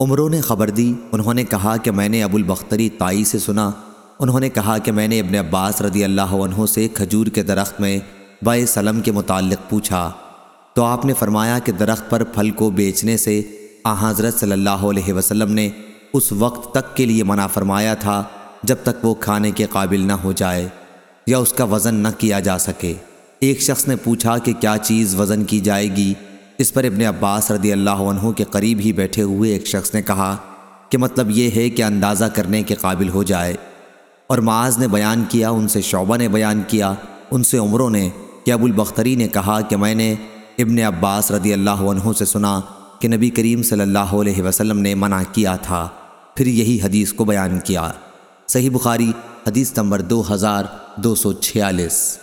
عمروں نے خبر دی، انہوں نے کہا کہ میں نے ابو البختری تائی سے سنا۔ انہوں نے کہا کہ میں نے ابن عباس رضی اللہ عنہ سے کھجور کے درخت میں بائے سلم کے متعلق پوچھا۔ تو آپ نے فرمایا کہ درخت پر پھل کو بیچنے سے آ حضرت صلی اللہ علیہ وسلم نے اس وقت تک کے لیے منع فرمایا تھا جب تک وہ کھانے کے قابل نہ ہو جائے یا اس کا وزن نہ کیا جا سکے۔ ایک شخص نے پوچھا کہ کیا چیز وزن کی جائے گی؟ اس پر ابن عباس رضی اللہ عنہ کے قریب ہی بیٹھے ہوئے ایک شخص نے کہا کہ مطلب یہ ہے کہ اندازہ کرنے کے قابل ہو جائے۔ اور معاذ نے بیان کیا، ان سے شعبہ نے بیان کیا، ان سے عمروں نے، کہ ابو البختری نے کہا کہ میں نے ابن عباس رضی اللہ عنہ سے سنا کہ نبی کریم صلی اللہ علیہ وسلم نے منع کیا تھا۔ پھر یہی حدیث کو بیان کیا۔ صحیح بخاری، حدیث نمبر دو ہزار دو سو چھیالیس۔